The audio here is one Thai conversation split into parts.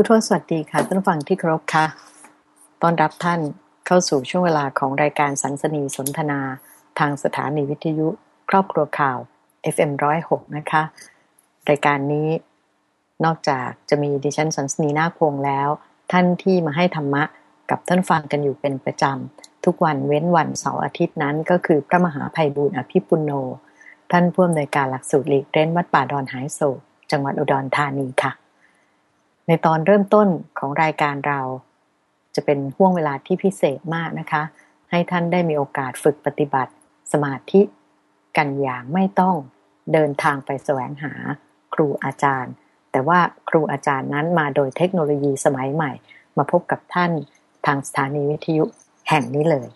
ผู้ทวสวัสดีค่ะท่านฟังที่เคารพค่ะต้อนรับท่านเข้าสู่ช่วงเวลาของรายการสันสนีสนทนาทางสถานีวิทยุ ครอบครัวข่าว FM106 นะคะ รายการนี้นอกจากจะมีดิฉันสันสนีนาคพงแล้ว ท่านที่มาให้ธรรมะกับท่านฟังกันอยู่เป็นประจำ ทุกวันเว้นวันเสาร์อาทิตย์นั้น ก็คือพระมหาภัยบูรณ์อภิปุโน ท่านผู้อำนวยการหลักสูตรหลีกเล่นวัดป่าดอนหายโศกจังหวัดอุดรธานีค่ะ ในตอนเริ่มต้นของรายการเรา จะเป็นห่วงเวลาที่พิเศษมากนะคะ ให้ท่านได้มีโอกาสฝึกปฏิบัติสมาธิกันอย่างไม่ต้องเดินทางไปแสวงหาครูอาจารย์ แต่ว่าครูอาจารย์นั้นมาโดยเทคโนโลยีสมัยใหม่ มาพบกับท่านทางสถานีวิทยุแห่งนี้เลย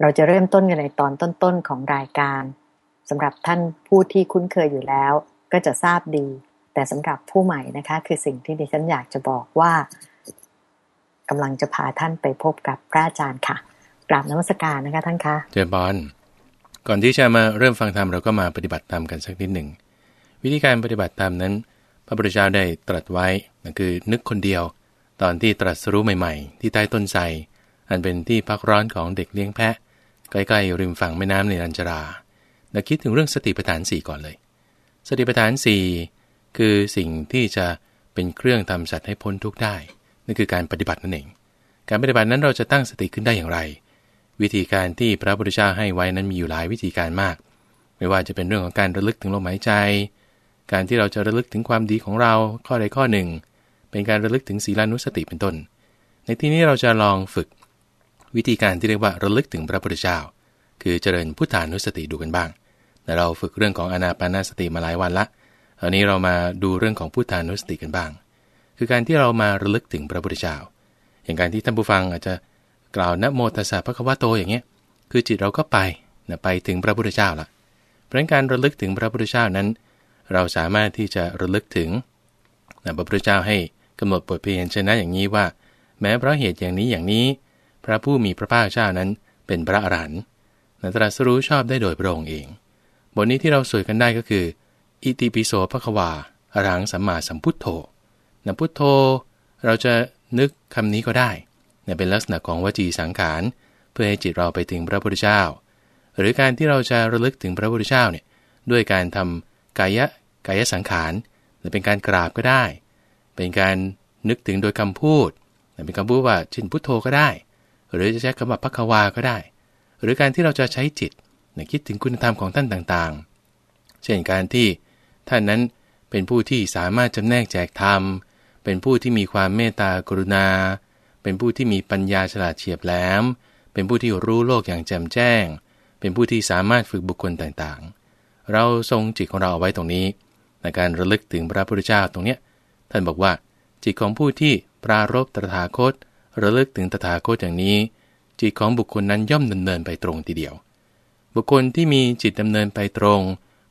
เราจะเริ่มต้นกันในตอนต้นๆของรายการสำหรับท่านผู้ที่คุ้นเคยอยู่แล้ว ก็จะทราบดี แต่สำหรับผู้ใหม่นะคะ คือสิ่งที่ดิฉันอยากจะบอกว่ากำลังจะพาท่านไปพบกับพระอาจารย์ค่ะกราบนมัสการนะคะท่านคะเจบอลก่อนที่จะมาเริ่มฟังธรรมเราก็มาปฏิบัติธรรมกันสักนิดหนึ่ง วิธีการปฏิบัติธรรมนั้น พระพุทธเจ้าได้ตรัสไว้นั่นคือนึกคนเดียว ตอนที่ตรัสรู้ใหม่ ๆ ที่ใต้ต้นไทรอันเป็นที่พักร้อนของเด็กเลี้ยงแพะ ใกล้ๆริมฝั่งแม่น้ำในอัญจราเราคิดถึงเรื่องสติปัฏฐานสี่ก่อนเลย สติปัฏฐานสี่ คือสิ่งที่จะเป็นเครื่องทำสัตว์ให้พ้นทุกข์ได้ นั่นคือการปฏิบัตินั่นเอง การปฏิบัตินั้นเราจะตั้งสติขึ้นได้อย่างไร วิธีการที่พระพุทธเจ้าให้ไว้นั้นมีอยู่หลายวิธีการมาก ไม่ว่าจะเป็นเรื่องของการระลึกถึงลมหายใจ การที่เราจะระลึกถึงความดีของเราข้อใดข้อหนึ่ง เป็นการระลึกถึงศีลานุสติเป็นต้น ในที่นี้เราจะลองฝึก วิธีการที่เรียกว่าระลึกถึงพระพุทธเจ้า คือเจริญพุทธานุสติดูกันบ้างแต่เราฝึกเรื่องของอนาปานาสติมาหลายวันละ อันนี้เรามาดูเรื่องของพุทธานุสติกันบ้าง คือการที่เรามาระลึกถึงพระพุทธเจ้า อย่างการที่ท่านผู้ฟังอาจจะกล่าวนโมตัสสะพระควะโตอย่างเงี้ย คือจิตเราก็ไปนะไปถึงพระพุทธเจ้าละเพราะการระลึกถึงพระพุทธเจ้านั้น เราสามารถที่จะระลึกถึงนะพระพุทธเจ้าให้กำหนดบทเพียนชนะอย่างนี้ว่า แม้เพราะเหตุอย่างนี้อย่างนี้ พระผู้มีพระภาคเจ้านั้นเป็นพระอรหันต์ตรัสรู้ชอบได้โดยพระองค์เอง บทนี้ที่เราสวยกันได้ก็คือ อิติปิโสภควาอรังสัมมาสัมพุทโธนะพุทโธ เราจะนึกคำนี้ก็ได้นะเป็นลักษณะของวจีสังขาร เพื่อให้จิตเราไปถึงพระพุทธเจ้า หรือการที่เราจะระลึกถึงพระพุทธเจ้าเนี่ยด้วยการทำกายะกายสังขารหรือเป็นการกราบก็ได้ เป็นการนึกถึงโดยคำพูดเป็นคำพูดว่าชินพุทโธก็ได้ หรือจะใช้คำว่าพักวาก็ได้ หรือการที่เราจะใช้จิตคิดถึงคุณธรรมของท่านต่างๆ เช่นการที่ ท่านนั้นเป็นผู้ที่สามารถจำแนกแจกธรรม เป็นผู้ที่มีความเมตตากรุณา เป็นผู้ที่มีปัญญาฉลาดเฉียบแหลม เป็นผู้ที่รู้โลกอย่างแจ่มแจ้ง เป็นผู้ที่สามารถฝึกบุคคลต่างๆ เราทรงจิตของเราเอาไว้ตรงนี้ ในการระลึกถึงพระพุทธเจ้าตรงเนี้ย ท่านบอกว่า จิตของผู้ที่ปรารบตถาคต ระลึกถึงตถาคตอย่างนี้ จิตของบุคคลนั้นย่อมดำเนินไปตรงทีเดียว บุคคลที่มีจิตดำเนินไปตรง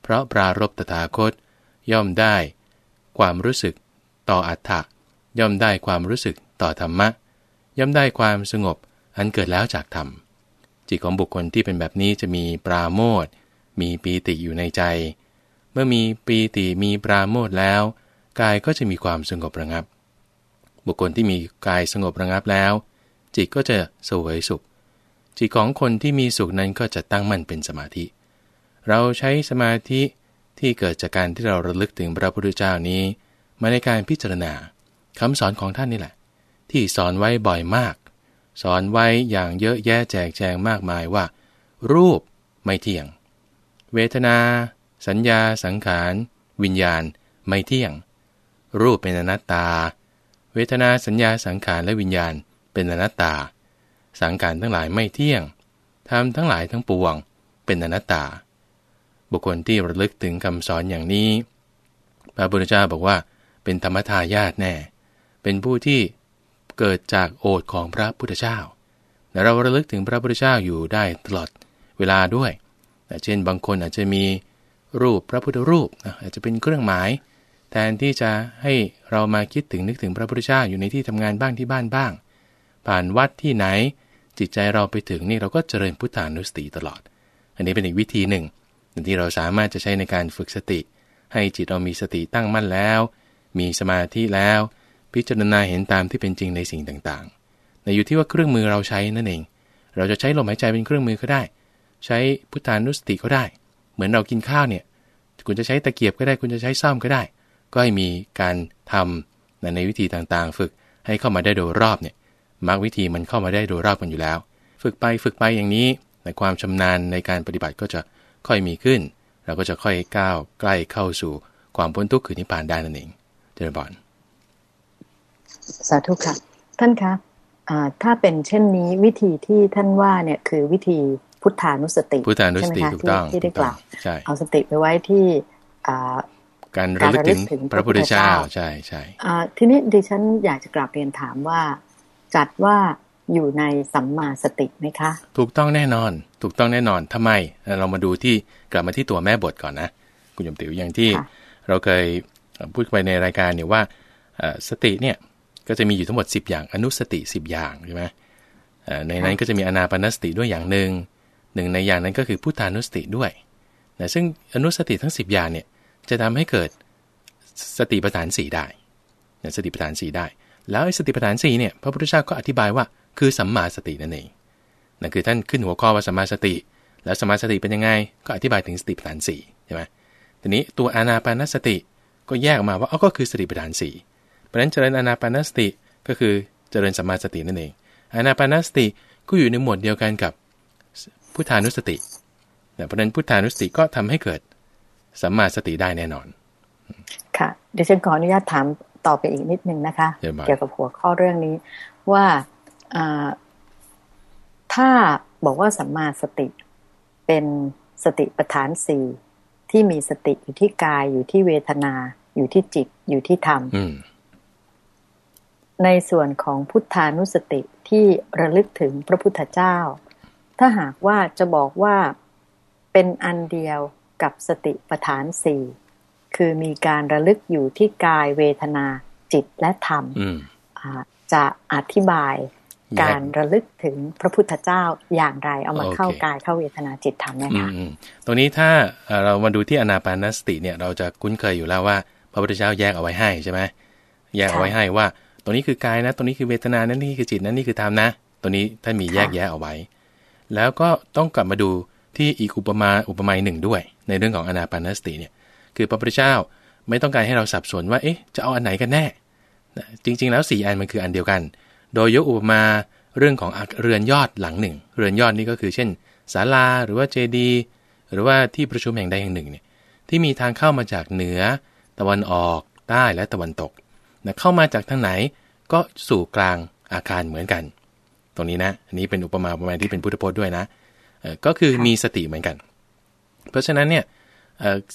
เพราะปรารบตถาคต ย่อมได้ ความรู้สึกต่ออัตถะย่อมได้ความรู้สึกต่อธรรมะ ย่อมได้ความสงบอันเกิดแล้วจากธรรม จิตของบุคคลที่เป็นแบบนี้จะมีปราโมทมีปีติอยู่ในใจ เมื่อมีปีติมีปราโมทแล้ว กายก็จะมีความสงบระงับ บุคคลที่มีกายสงบระงับแล้ว จิตก็จะสวยสุข จิตของคนที่มีสุขนั้นก็จะตั้งมั่นเป็นสมาธิ เราใช้สมาธิ ที่เกิดจากการที่เราระลึกถึงพระพุทธเจ้านี้ มาในการพิจารณาคำสอนของท่านนี่แหละ ที่สอนไว้บ่อยมาก สอนไว้อย่างเยอะแยะแจกแจงมากมายว่า รูปไม่เที่ยง เวทนา สัญญา สังขาร วิญญาณ ไม่เที่ยง รูปเป็นอนัตตา เวทนาสัญญาสังขารและวิญญาณ เป็นอนัตตา สังขารทั้งหลายไม่เที่ยงทำทั้งหลายทั้งปวง เป็นอนัตตา บุคคลที่ระลึกถึงคำสอนอย่างนี้ พระพุทธเจ้าบอกว่า เป็นธรรมทายาทแน่ เป็นผู้ที่เกิดจากโอทของพระพุทธเจ้าแต่เราระลึกถึงพระพุทธเจ้าอยู่ได้ตลอดเวลาด้วย เช่นบางคนอาจจะมีรูปพระพุทธรูปอาจจะเป็นเครื่องหมาย แทนที่จะให้เรามาคิดถึงนึกถึงพระพุทธเจ้าอยู่ในที่ทำงานบ้างที่บ้านบ้าง ผ่านวัดที่ไหนจิตใจเราไปถึงนี่เราก็เจริญพุทธานุสติตลอด อันนี้เป็นอีกวิธีหนึ่ง ที่เราสามารถจะใช้ในการฝึกสติ ให้จิตเรามีสติตั้งมั่นแล้ว มีสมาธิแล้ว พิจารณาเห็นตามที่เป็นจริงในสิ่งต่างๆในอยู่ที่ว่าเครื่องมือเราใช้นั่นเอง เราจะใช้ลมหายใจเป็นเครื่องมือก็ได้ ใช้พุทธานุสติก็ได้ เหมือนเรากินข้าวเนี่ย คุณจะใช้ตะเกียบก็ได้ คุณจะใช้ซ่อมก็ได้ ก็ให้มีการทำในวิธีต่างๆ ฝึกให้เข้ามาได้โดยรอบเนี่ยมรรควิธีมันเข้ามาได้โดยรอบกันอยู่แล้ว ฝึกไปฝึกไปอย่างนี้ในความชำนาญในการปฏิบัติก็จะ ค่อยมีขึ้น เราก็จะค่อยก้าวใกล้เข้าสู่ความพ้นทุกข์คือนิพพานได้นั่นเองเจริญบอนสาธุค่ะ ท่านคะถ้าเป็นเช่นนี้วิธีที่ท่านว่าเนี่ยคือวิธีพุทธานุสติพุทธานุสติถูกต้องที่ได้กล่าวเอาสติไปไว้ที่การระลึกถึงพระพุทธเจ้าใช่ใช่ทีนี้ดิฉันอยากจะกลับเรียนถามว่า จัดว่า อยู่ในสัมมาสติไหมคะ ถูกต้องแน่นอน ถูกต้องแน่นอนทำไม เรามาดูที่กลับมาที่ตัวแม่บทก่อนนะ คุณยมติ๋วอย่างที่เราเคยพูดไปในรายการเนี่ยว่าสติเนี่ยก็จะมีอยู่ทั้งหมด 10 อย่างอนุสติ 10 อย่างใช่ไหมในนั้นก็จะมีอนาปนสติด้วยอย่างหนึ่งหนึ่งในอย่างนั้นก็คือพุทธานุสติด้วยนะซึ่งอนุสติทั้ง 10 อย่างเนี่ยจะทำให้เกิดสติปัฏฐาน 4 ได้นะสติปัฏฐาน 4 ได้ แล้วไอ้สติปัฏฐาน4เนี่ยพระพุทธเจ้าก็อธิบายว่า คือสัมมาสตินั่นเองนั่นคือท่านขึ้นหัวข้อว่าสัมมาสติ แล้วสัมมาสติเป็นยังไง ก็อธิบายถึงสติปัฏฐาน4ใช่ไหมทีนี้ตัวอานาปานสติก็แยกออกมาว่าอ๋อก็คือสติปัฏฐาน4เพราะฉะนั้นเจริญอานาปานสติก็คือเจริญสัมมาสตินั่นเอง อานาปานสติก็อยู่ในหมวดเดียวกันกับพุทธานุสติเพราะนั้นพุทธานุสติก็ทำให้เกิดสัมมาสติได้แน่นอน ค่ะ เดี๋ยวฉันขออนุญาตถามต่อไปอีกนิดนึงนะคะ เกี่ยวกับหัวข้อเรื่องนี้ว่า ถ้าบอกว่าสัมมาสติเป็นสติปัฏฐานสี่ที่มีสติอยู่ที่กายอยู่ที่เวทนา อยู่ที่จิตอยู่ที่ธรรมในส่วนของพุทธานุสติที่ระลึกถึงพระพุทธเจ้า ถ้าหากว่าจะบอกว่าเป็นอันเดียวกับสติปัฏฐานสี่คือมีการระลึกอยู่ที่กายเวทนาจิตและธรรมจะอธิบาย การระลึกถึงพระพุทธเจ้าอย่างไรเอามาเข้ากายเข้าเวทนาจิตธรรมเนี่ยค่ะตรงนี้ถ้าเรามาดูที่อนาปานสติเนี่ยเราจะคุ้นเคยอยู่แล้วว่า พระพุทธเจ้าแยกเอาไว้ให้ใช่ไหมแยกเอาไว้ให้ว่าตรงนี้คือกายนะตรงนี้คือเวทนานั่นนี่คือจิตนั่นนี่คือธรรมนะตัวนี้ท่านมีแยกแยะเอาไว้ แล้วก็ต้องกลับมาดูที่อีกอุปมาอุปไมยหนึ่งด้วย ในเรื่องของอนาปานสติเนี่ยคือพระพุทธเจ้าไม่ต้องการให้เราสับสนว่าเอ๊ะจะเอาอันไหนกันแน่จริง ๆ แล้ว4อันมันคืออันเดียวกัน โดยยกอุปมาเรื่องของเรือนยอดหลังหนึ่ง เรือนยอดนี่ก็คือเช่นศาลาหรือว่าเจดีหรือว่าที่ประชุมแห่งใดแห่งหนึ่งเนี่ยที่มีทางเข้ามาจากเหนือ ตะวันออก ใต้และตะวันตกนะเข้ามาจากทางไหนก็สู่กลางอาคารเหมือนกัน ตรงนี้นะอันนี้เป็นอุปมาอุปไมยที่เป็นพุทธพจน์ด้วยนะก็คือมีสติเหมือนกัน เพราะฉะนั้นเนี่ย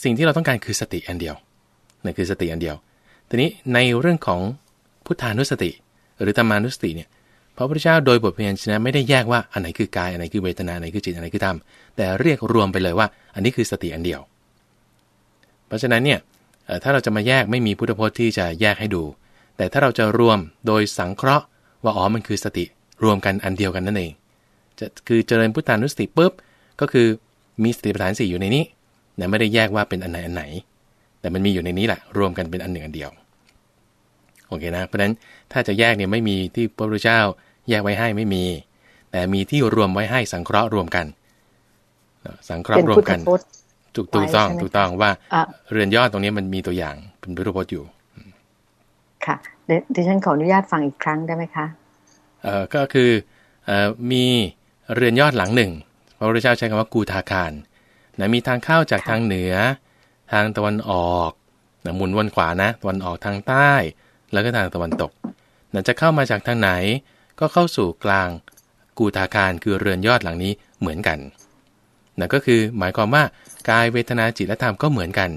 สิ่งที่เราต้องการคือสติอันเดียวนั่นคือสติอันเดียว ทีนี้ในเรื่องของพุทธานุสติ หรือธรรมานุสติเนี่ยพระพุทธเจ้าโดยบทเพียนชนะไม่ได้แยกว่าอันไหนคือกายอันไหนคือเวทนาอันไหนคือจิตอันไหนคือธรรมแต่เรียกรวมไปเลยว่า อันนี้คือสติอันเดียว เพราะฉะนั้นเนี่ยถ้าเราจะมาแยกไม่มีพุทธพจน์ที่จะแยกให้ดู แต่ถ้าเราจะรวมโดยสังเคราะห์ ว่าอ๋อมันคือสติรวมกันอันเดียวกันนั่นเองจะคือเจริญพุทธานุสติปุ๊บก็คือมีสติปัฏฐานสี่อยู่ในนี้แต่ไม่ได้แยกว่าเป็นอันไหนอันไหน แต่มันมีอยู่ในนี้แหละรวมกันเป็นอันหนึ่งอันเดียวโอเคนะเพราะฉะนั้น ถ้าจะแยกเนี่ยไม่มีที่พระพุทธเจ้าแยกไว้ให้ไม่มี แต่มีที่รวมไว้ให้สังเคราะห์รวมกัน สังเคราะห์รวมกันถูกถูกต้องถูกต้องว่าเรือนยอดตรงนี้มันมีตัวอย่างเป็นพุทธพจน์อยู่ ค่ะเดี๋ยวฉันขออนุญาตฟังอีกครั้งได้ไหมคะเอ่อก็คือเอ่อมีเรือนยอดหลังหนึ่งพระพุทธเจ้าใช้คำว่ากูทาคารนะมีทางเข้าจากทางเหนือ ทางตะวันออกนะหมุนวนขวานะตะวันออกทางใต้ แล้วก็ทางตะวันตก นะจะเข้ามาจากทางไหน ก็เข้าสู่กลางกูทาคารคือเรือนยอดหลังนี้เหมือนกันนะก็คือหมายความว่ากายเวทนาจิตและธรรมก็เหมือนกัน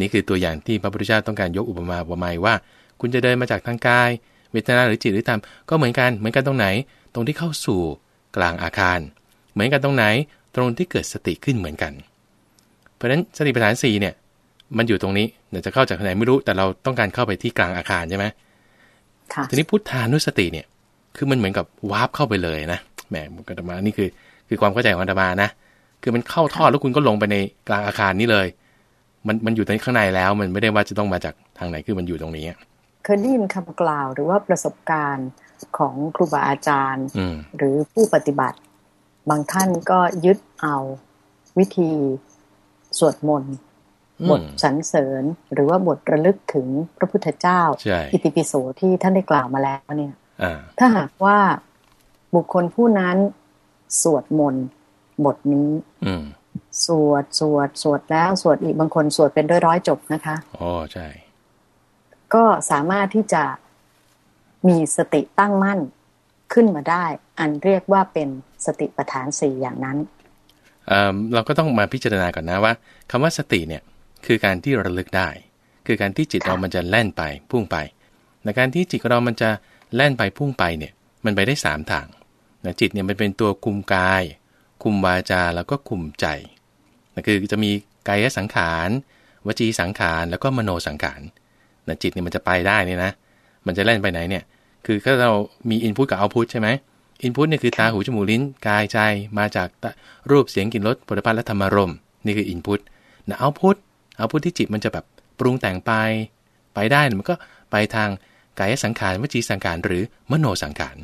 นี่คือตัวอย่างที่พระพุทธเจ้าต้องการยกอุปมาอุปไมยว่า คุณจะเดินมาจากทางกาย เวทนาหรือจิตหรือธรรมก็เหมือนกันเหมือนกันตรงไหน ตรงที่เข้าสู่กลางอาคาร เหมือนกันตรงไหนตรงที่เกิดสติขึ้นเหมือนกัน เพราะฉะนั้นสติปัฏฐานสี่เนี่ยมันอยู่ตรงนี้เดี๋ยวจะเข้าจากไหนไม่รู้แต่เราต้องการเข้าไปที่กลางอาคารใช่ไหม ทีนี้พุทธานุสติเนี่ย คือมันเหมือนกับวาร์ปเข้าไปเลยนะแหมมุกตมานี่คือ คือความเข้าใจของอาตมานะคือมันเข้าท่อแล้วคุณก็ลงไปในกลางอาคารนี้เลย มันมันอยู่ในข้างในแล้ว มันไม่ได้ว่าจะต้องมาจากทางไหนคือมันอยู่ตรงนี้เคยได้ยินคำกล่าวหรือว่าประสบการณ์ของครูบาอาจารย์อืมหรือผู้ปฏิบัติ บางท่านก็ยึดเอาวิธีสวดมนต์อืม บทสรรเสริญ หรือว่าบทระลึกถึงพระพุทธเจ้าใช่อิติปิโสที่ท่านได้กล่าวมาแล้วเนี่ยอ่าถ้าหากว่าบุคคลผู้นั้นสวดมนต์บทนี้อืมสวดสวดสวดแล้วสวดอีกบางคนสวดเป็นร้อยๆจบนะคะอ๋อใช่ ก็สามารถที่จะมีสติตั้งมั่นขึ้นมาได้ อันเรียกว่าเป็นสติปัฏฐานสี่อย่างนั้นเอ่อเราก็ต้องมาพิจารณาก่อนนะว่าคำว่าสติเนี่ย คือการที่ระลึกได้ คือการที่จิตเรามันจะแล่นไปพุ่งไปในการที่จิตเรามันจะแล่นไปพุ่งไปเนี่ยมันไปได้สามทางนะจิตเนี่ยมันเป็นตัวคุมกาย คุมวาจาแล้วก็คุมใจนะคือจะมีกายสังขารวจีสังขารแล้วก็มโนสังขารนะจิตเนี่ยมันจะไปได้เนี่ยนะ มันจะแล่นไปไหนเนี่ย คือถ้าเรามีอินพุตกับเอาพุตใช่ไหมอินพุตเนี่ยคือตาหูจมูกลิ้นกายใจมาจากรูปเสียงกลิ่นรสผลิตภัณฑ์และธรรมารมนี่คืออินพุตนะเอาพุต เอาพุตที่จิตมันจะแบบปรุงแต่งไป ไปได้นะมันก็ไปทางกายสังขารวจีสังขารหรือมโนสังขาร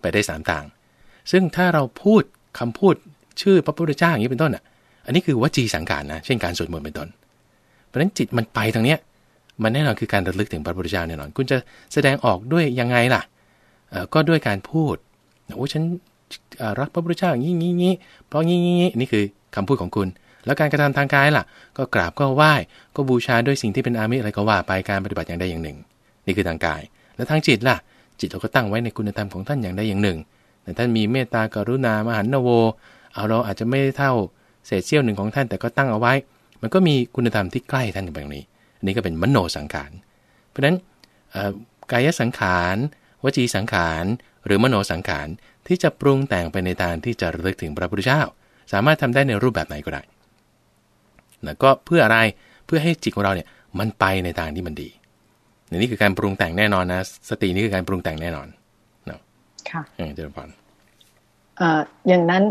ไปได้สามทาง ซึ่งถ้าเราพูดคำพูดชื่อพระพุทธเจ้าอย่างนี้เป็นต้นอะ อันนี้คือวจีสังขารนะ เช่นการสวดมนต์เป็นต้น เพราะฉะนั้นจิตมันไปทางเนี้ย มันแน่นอนคือการระลึกถึงพระพุทธเจ้าแน่นอน คุณจะแสดงออกด้วยยังไงล่ะเอ่อก็ด้วยการพูด โอ้ฉันรักพระพุทธเจ้าอย่างนี้งี้งี้เพราะงี้งี้นี่คือคำพูดของคุณ แล้วการกระทำทางกายล่ะ ก็กราบก็ไหว้ก็บูชาด้วยสิ่งที่เป็นอามิอะไรก็ว่าไปการปฏิบัติอย่างใดอย่างหนึ่ง นี่คือทางกาย แล้วทางจิตล่ะ จิตเราก็ตั้งไว้ในคุณธรรมของท่านอย่างใดอย่างหนึ่ง แต่ท่านมีเมตตากรุณามหันนโว เอาเราอาจจะไม่ได้เท่าเศษเสี้ยวหนึ่งของท่านแต่ก็ตั้งเอาไว้ มันก็มีคุณธรรมที่ใกล้ท่านแบบนี้ อันนี้ก็เป็นมโนสังขาร เพราะฉะนั้นกายสังขารวจีสังขารหรือมโนสังขารที่จะปรุงแต่งไปในทางที่จะระลึกถึงพระพุทธเจ้า สามารถทำได้ในรูปแบบไหนก็ได้ นะก็เพื่ออะไรเพื่อให้จิตของเราเนี่ยมันไปในทางที่มันดีนี่คือการปรุงแต่งแน่นอนนะสตินี่คือการปรุงแต่งแน่นอนเนาะค่ะเออเจริญพรเอ่ออย่างนั้น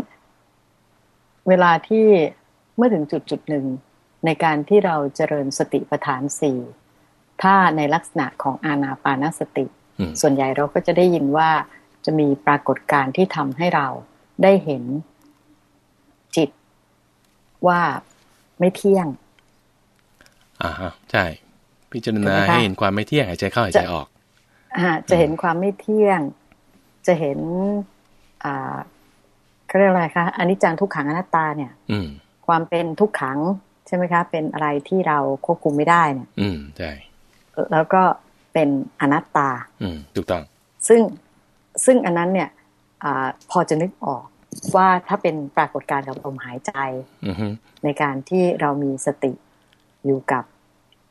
เวลาที่เมื่อถึงจุดจุดหนึ่งในการที่เราเจริญสติปัฏฐานสี่ถ้าในลักษณะของอาณาปานสติอืมส่วนใหญ่เราก็จะได้ยินว่าจะมีปรากฏการณ์ที่ทำให้เราได้เห็นจิตว่า ไม่เที่ยง อ่าฮะใช่ พิจารถูกณาไหมคะให้เห็นความไม่เที่ยงหายใจเข้าหายใจออกอ่าจะเห็นความไม่เที่ยง จะเห็น อ่าเขาเรียกอะไรคะอนิจจังทุกขังอนัตตาเนี่ย อืม ความเป็นทุกขังใช่ไหมคะ เป็นอะไรที่เราควบคุมไม่ได้เนี่ย อืมใช่แล้วก็เป็นอนัตตา อืมถูกต้อง ซึ่งซึ่งอันนั้นเนี่ยอาพอจะนึกออก ว่าถ้าเป็นปรากฏการณ์กับลมหายใจอือฮึในการที่เรามีสติอยู่กับ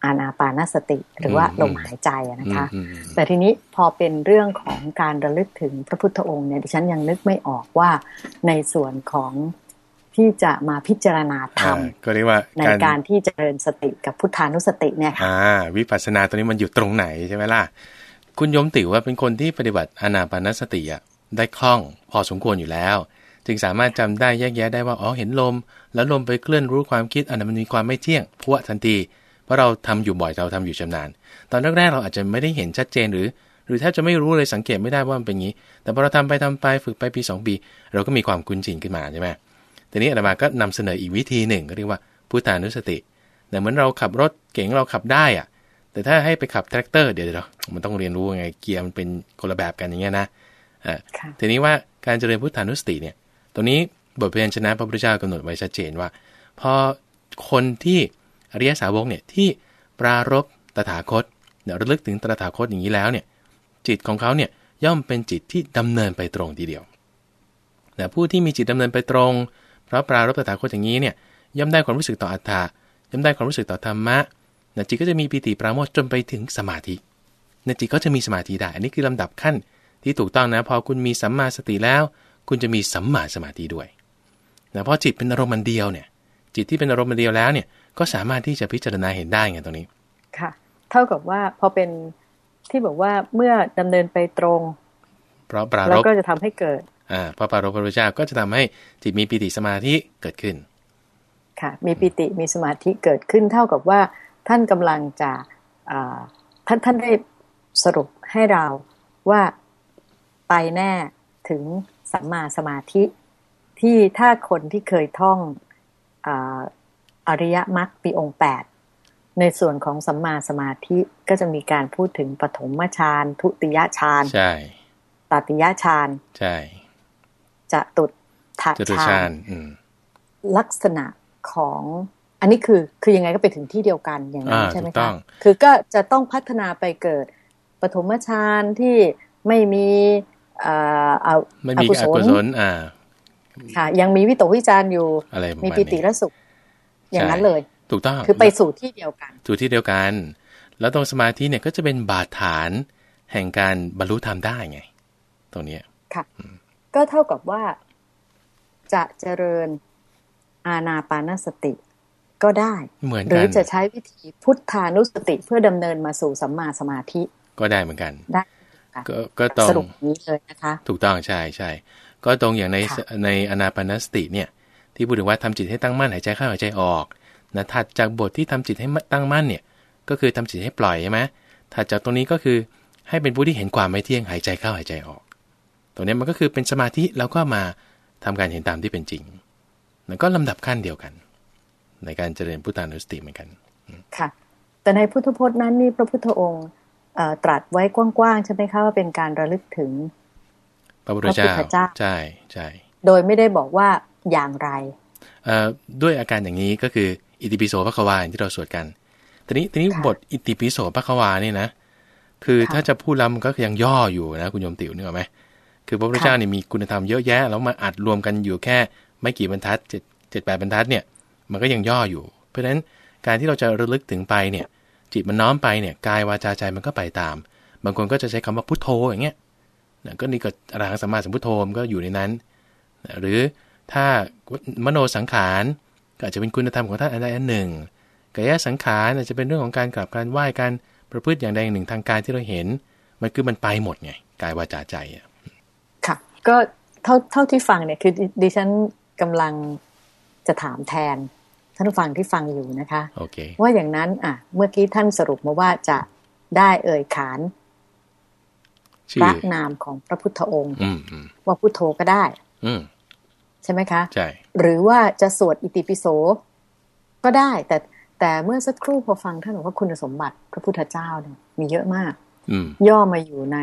อานาปานสติหรือว่าอืมลมหายใจอะนะคะอืมอืมแต่ทีนี้พอเป็นเรื่องของการระลึกถึงพระพุทธองค์เนี่ยดิฉันยังนึกไม่ออกว่าในส่วนของที่จะมาพิจารณาธรรมอ่าก็เรียกว่าในการที่เจริญสติกับพุทธานุสติเนี่ยค่ะอ่าวิปัสสนาตัวนี้มันอยู่ตรงไหนใช่ไหมล่ะ คุณโยมติว่าเป็นคนที่ปฏิบัติอานาปานสติอะได้คล่องพอสมควรอยู่แล้ว จึงสามารถจำได้แยกแยะได้ว่าอ๋อเห็นลม แล้วลมไปเคลื่อนรู้ความคิดอันนั้นมันมีความไม่เที่ยงพวทันทีเพราะเราทำอยู่บ่อยเราทำอยู่ชำนาญ ตอนแรกๆเราอาจจะไม่ได้เห็นชัดเจนหรือ หรือแทบจะไม่รู้เลยสังเกตไม่ได้ว่ามันเป็นอย่างนี้ แต่พอเราทำไปทำไปฝึกไปปีสองปีเราก็มีความคุ้นชินขึ้นมาใช่ไหมทีนี้อาตมาก็นำเสนออีกวิธีหนึ่งก็เรียกว่าพุทธานุสติแต่เหมือนเราขับรถเก๋งเราขับได้อะแต่ถ้าให้ไปขับแทรกเตอร์เดี๋ยวเดี๋ยวมันต้องเรียนรู้ไงเกียร์มันเป็นคนละแบบกันอย่างเงี้ยนะอ่าค่ะทีนี้ว่าการเจริญพุทธานุสติเนี่ย ตรงนี้บทเรียนชนะพระพุทธเจ้ากำหนดไว้ชัดเจนว่า พอคนที่อริยสาวกเนี่ยที่ปรารบตถาคตเดี๋ยระลึกถึงตถาคตอย่างนี้แล้วเนี่ยจิตของเขาเนี่ยย่อมเป็นจิตที่ดำเนินไปตรงทีเดียวแต่ผู้ที่มีจิตดำเนินไปตรง เพราะปรารบตถาคตอย่างนี้เนี่ยย่อมได้ความรู้สึกต่ออัตตาย่อมได้ความรู้สึกต่อธรรมะนะจิตก็จะมีปีติปราโมทย์จนไปถึงสมาธินะจิตก็จะมีสมาธิได้ อันนี้คือลำดับขั้นที่ถูกต้องนะ พอคุณมีสัมมาสติแล้ว คุณจะมีสัมมาสมาธิด้วยนะเพราะจิตเป็นอารมณ์มันเดียวเนี่ย จิตที่เป็นอารมณ์มันเดียวแล้วเนี่ย ก็สามารถที่จะพิจารณาเห็นได้ไงตรงนี้ ค่ะ เท่ากับว่าพอเป็นที่บอกว่าเมื่อดำเนินไปตรง เพราะปราแล้วรบก็จะทำให้เกิด อ่าพอปรารบพระพุทธเจ้าก็จะทำให้จิตมีปีติสมาธิเกิดขึ้น ค่ะ มีปิติมีสมาธิเกิดขึ้น เท่ากับว่าท่านกำลังจะอ่าท่านท่านได้สรุปให้เราว่าไปแน่ถึง สัมมาสมาธิที่ถ้าคนที่เคยท่องอริยมรรคปีองค์แปดในส่วนของสัมมาสมาธิก็จะมีการพูดถึงปฐมฌานทุติยฌานใช่ตติยฌานใช่จะตุถจตุฌานลักษณะของอันนี้คือคือยังไงก็ไปถึงที่เดียวกันอย่างนั้นใช่ไหมคะคือก็จะต้องพัฒนาไปเกิดปฐมฌานที่ไม่มีอ่าเอา ไม่มีอกุศลอ่า ค่ะ ยังมีวิตกวิจารอยู่มีปิติและสุข อย่างนั้นเลย ถูกต้องคือไปสู่ที่เดียวกัน สู่ที่เดียวกัน แล้วตรงสมาธิเนี่ยก็จะเป็นบาดฐานแห่งการบรรลุธรรมได้ไง ตรงนี้ค่ะ ก็เท่ากับว่าจะเจริญอาณาปานสติก็ได้เหมือนกันหรือจะใช้วิธีพุทธานุสติเพื่อดำเนินมาสู่สัมมาสมาธิ ก็ได้เหมือนกัน ได้ ก็ก็ตรงสรุปนี้เลยนะคะ ถูกต้องใช่ใช่ก็ตรงอย่างในในอนาปานสติเนี่ย ที่พูดถึงว่าทำจิตให้ตั้งมั่นหายใจเข้าหายใจออกนะถัดจากบทที่ทำจิตให้ตั้งมั่นเนี่ย ก็คือทำจิตให้ปล่อยใช่ไหมถัดจากตรงนี้ก็คือให้เป็นผู้ที่เห็นความไม่เที่ยงหายใจเข้าหายใจออก ตรงนี้มันก็คือเป็นสมาธิแล้วก็มาทำการเห็นตามที่เป็นจริงแล้วก็ลำดับขั้นเดียวกัน ในการเจริญพุทธานุสติเหมือนกัน ค่ะ แต่ในพุทธพจน์นั้นนี่พระพุทธองค์ ตรัสไว้กว้างๆใช่ไหมคะว่าเป็นการระลึกถึงพระพุทธเจ้าใช่ใช่โดยไม่ได้บอกว่าอย่างไรด้วยอาการอย่างนี้ก็คืออิติปิโสพระควาที่เราสวดกันทีนี้ทีนี้บทอิติปิโสพระควานี่นะ คือถ้าจะพูดแล้วมันก็ยังย่ออยู่นะคุณโยมติ๋วนึกออกไหมคือพระพุทธเจ้านี่มีคุณธรรมเยอะแยะแล้วมาอัดรวมกันอยู่แค่ไม่กี่บรรทัดเจ็ดเจ็ดแปดบรรทัดเนี่ย มันก็ยังย่ออยู่ เพราะฉะนั้นการที่เราจะระลึกถึงไปเนี่ย จิตมันน้อมไปเนี่ยกายวาจาใจมันก็ไปตาม บางคนก็จะใช้คำว่าพุทโธอย่างเงี้ยนะก็นี่ก็อรหังสัมมาสัมพุทโธมันก็อยู่ในนั้นนะหรือถ้ามโนสังขารก็อาจจะเป็นคุณธรรมของท่านอันใดอันหนึ่งกายสังขารอาจจะเป็นเรื่องของการกลับการไหว้การประพฤติอย่างใดอย่างหนึ่งทางกายที่เราเห็น มันคือมันไปหมดไงกายวาจาใจอะค่ะ ก็เท่าเท่าที่ฟังเนี่ยคือดิฉันกำลังจะถามแทน ท่านผู้ฟังที่ฟังอยู่นะคะโอเคว่าอย่างนั้น อะ เมื่อกี้ท่านสรุปมาว่าจะได้เอ่ยขานพระนามของพระพุทธองค์ว่าพุทโธก็ได้อืใช่ไหมคะใช่หรือว่าจะสวดอิติปิโสก็ได้ แต่แต่เมื่อสักครู่พอฟังท่านบอกว่าคุณสมบัติพระพุทธเจ้าเนี่ยมีเยอะมากอืย่อมาอยู่ใน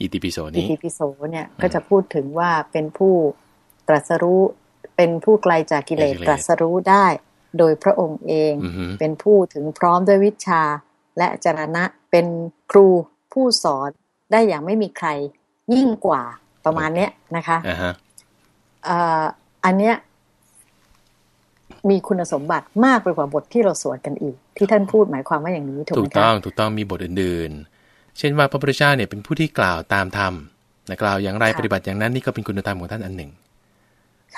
อิติปิโสนี้อิติปิโสเนี่ย ก็จะพูดถึงว่าเป็นผู้ตรัสรู้เป็นผู้ไกลจากกิเลสตรัสรู้ได้ โดยพระองค์เอง เป็นผู้ถึงพร้อมด้วยวิชา และจรณะเป็นครูผู้สอนได้อย่างไม่มีใครยิ่งกว่าประมาณเนี้ยนะคะอันเนี้ยมีคุณสมบัติมากไปกว่าบทที่เราสวดกันอีก ที่ท่านพูดหมายความว่าอย่างนี้ถูกไหมถูกต้องถูกต้องมีบทอื่นๆ เช่นว่าพระพุทธเจ้าเนี่ยเป็นผู้ที่กล่าวตามธรรมกล่าวอย่างไรปฏิบัติอย่างนั้นนี่ก็เป็นคุณธรรมของท่านอันหนึ่ง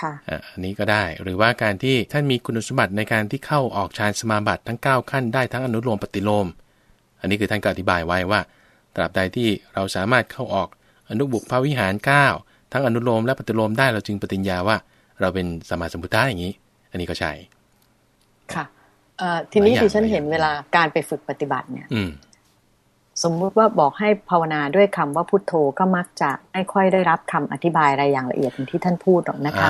ค่ะอันนี้ก็ได้หรือว่าการที่ท่านมีคุณสมบัติในการที่เข้าออกฌานสมาบัติทั้ง 9 ขั้นได้ทั้งอนุโลมปฏิโลม อันนี้คือท่านก็อธิบายไว้ว่า ตราบใดที่เราสามารถเข้าออกอนุบุพภาวิหาร 9 ทั้งอนุโลมและปฏิโลมได้เราจึงปฏิญญาว่า เราเป็นสมาสมุทธะอย่างนี้ อันนี้ก็ใช่ค่ะทีนี้ที่ฉันเห็นเวลาการไปฝึกปฏิบัติเนี่ย สมมุติว่าบอกให้ภาวนาด้วยคำว่าพุทโธก็มักจะไม่ค่อยได้รับคำอธิบายอะไรอย่างละเอียดอย่างที่ท่านพูดหรอกนะคะ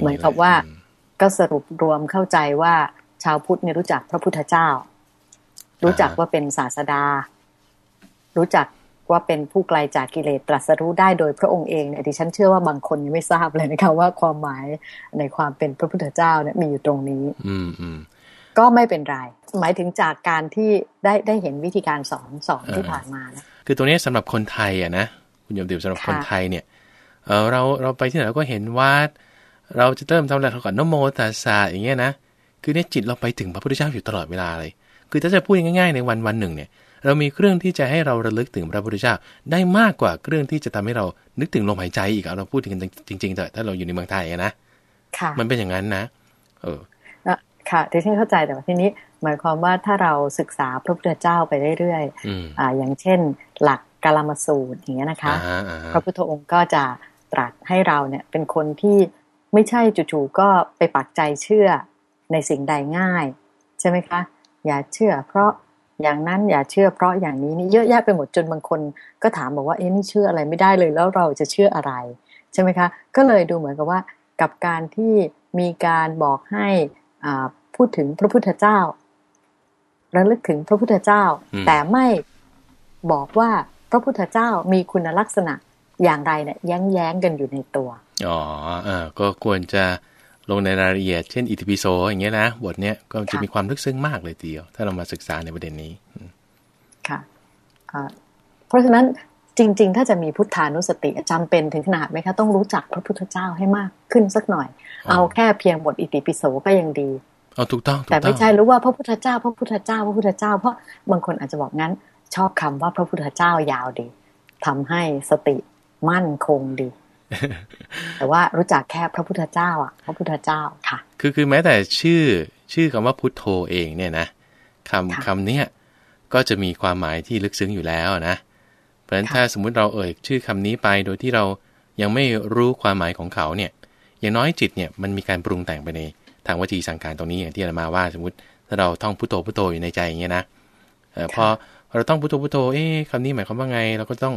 เหมือนกับว่าก็สรุปรวมเข้าใจว่าชาวพุทธเนี่ยรู้จักพระพุทธเจ้า รู้จักว่าเป็นศาสดา รู้จักว่าเป็นผู้ไกลจากกิเลสตรัสรู้ได้โดยพระองค์เองเนี่ยดิฉันเชื่อว่าบางคนยังไม่ทราบเลยนะคะว่าความหมายในความเป็นพระพุทธเจ้าเนี่ยมีอยู่ตรงนี้ อืมอืม ก็ไม่เป็นไร หมายถึงจากการที่ได้ได้เห็นวิธีการสอนสอนที่ผ่านมานะคือตัวนี้สำหรับคนไทยอะนะคุณโยมเดียวสำหรับคนไทยเนี่ยเออเราเราไปที่ไหนเราก็เห็นวัดเราจะเริ่มทำอะไรเราก่อนนโมตัสสะอย่างเงี้ยนะคือเนี่ยจิตเราไปถึงพระพุทธเจ้าอยู่ตลอดเวลาเลย คือถ้าจะพูดง่ายๆในวันวันหนึ่งเนี่ยเรามีเครื่องที่จะให้เราระลึกถึงพระพุทธเจ้าได้มากกว่าเครื่องที่จะทำให้เรานึกถึงลมหายใจอีกเราพูดถึงจริงๆแต่ถ้าเราอยู่ในเมืองไทยนะ มันเป็นอย่างนั้นนะ เออ ค่ะที่ฉันเข้าใจแต่ว่าทีนี้หมายความว่าถ้าเราศึกษาพระพุทธเจ้าไปเรื่อยๆอ่าอย่างเช่น หลักกาลมาสูตรอย่างเงี้ยนะคะพระพุทธองค์ก็จะตรัสให้เราเนี่ยเป็นคนที่ไม่ใช่จู่ๆก็ไปปักใจเชื่อในสิ่งใดง่าย ใช่ไหมคะ อย่าเชื่อ เพราะอย่างนั้นอย่าเชื่อเพราะอย่างนี้นี่เยอะแยะไปหมดจนบางคนก็ถามบอกว่าเอ๊ะนี่เชื่ออะไรไม่ได้เลยแล้วเราจะเชื่ออะไร ใช่ไหมคะ ก็เลยดูเหมือนกับว่ากับการที่มีการบอกให้อ่า พูดถึงพระพุทธเจ้าระลึกถึงพระพุทธเจ้า แต่ไม่บอกว่าพระพุทธเจ้ามีคุณลักษณะอย่างไรเนี่ยแย้งแย้งกันอยู่ในตัวอ๋อเออก็ควรจะลงในรายละเอียดเช่นอิติปิโสอย่างเงี้ยนะบทเนี้ยก็จะมีความลึกซึ้งมากเลยทีเดียว ถ้าเรามาศึกษาในประเด็นนี้ค่ะเพราะฉะนั้นจริง ๆ ถ้าจะมีพุทธานุสติจำเป็นถึงขนาดไหมคะต้องรู้จักพระพุทธเจ้าให้มากขึ้นสักหน่อย เอาแค่เพียงบทอิติปิโสก็ยังดี เอาถูกต้องแต่ไม่ใช่รู้ว่าพระพุทธเจ้า พระพุทธเจ้า พระพุทธเจ้า เพราะบางคนอาจจะบอกงั้น ชอบคำว่าพระพุทธเจ้ายาวดีทำให้สติมั่นคงดี แต่ว่ารู้จักแค่พระพุทธเจ้าอะ พระพุทธเจ้าค่ะ คือคือแม้แต่ชื่อชื่อคำว่าพุทโธเองเนี่ยนะคำคำเนี้ยก็จะมีความหมายที่ลึกซึ้งอยู่แล้วนะ เพราะฉะนั้นถ้าสมมุติเราเอ่ยชื่อคำนี้ไปโดยที่เรายังไม่รู้ความหมายของเขาเนี่ย อย่างน้อยจิตเนี่ยมันมีการปรุงแต่งไปใน ทางวจีสังการตรงนี้อย่างที่เรามาว่าสมมติถ้าเราท่องพุทโธพุทโธอยู่ในใจอย่างเงี้ยนะพอเราต้องพุทโธพุทโธเอ๊ะคำนี้หมายความว่าไง เราก็ต้อง